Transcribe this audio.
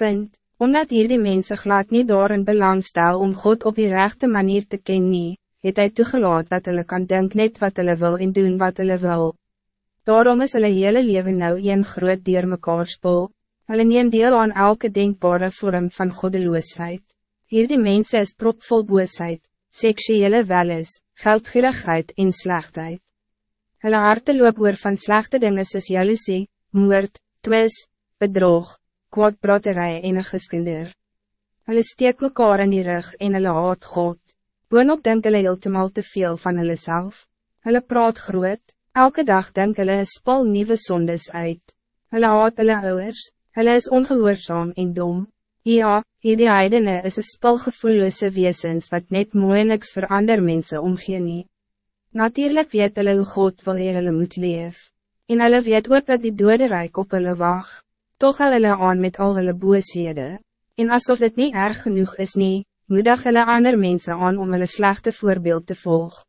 Punt, omdat hierdie mense glad nie daarin belang stel om God op die rechte manier te ken nie, het hy toegelaat dat hulle kan denk net wat hulle wil en doen wat hulle wil. Daarom is hulle hele leven nou een groot dier mekaar spul, hulle neem deel aan elke denkbare vorm van goddeloosheid. Hierdie mense is propvol boosheid, seksuele welis, geldgierigheid en slechtheid. Hulle harte loop oor van slechte dingen soos jaloezie, moord, twis, bedrog, kwaadpraterij en een geskinder. Hulle steek mekaar in die rug en hulle haat God. Boonop denk hulle heeltemal te veel van hulle self. Hulle praat groot, elke dag denk hulle een spal nieuwe sondes uit. Hulle haat hulle ouders, hulle is ongehoorzaam en dom. Ja, hierdie heidene is een spal gevoelloose weesens wat net mooi niks voor ander mensen omgee nie. Natuurlijk weet hulle hoe God wil hy hulle moet leef. En hulle weet ook dat die dode rijk op hulle wacht. Toch hou hulle aan met al hulle boosheden. En alsof dit niet erg genoeg is nie, moedig hulle ander mensen aan om hulle slechte voorbeeld te volgen.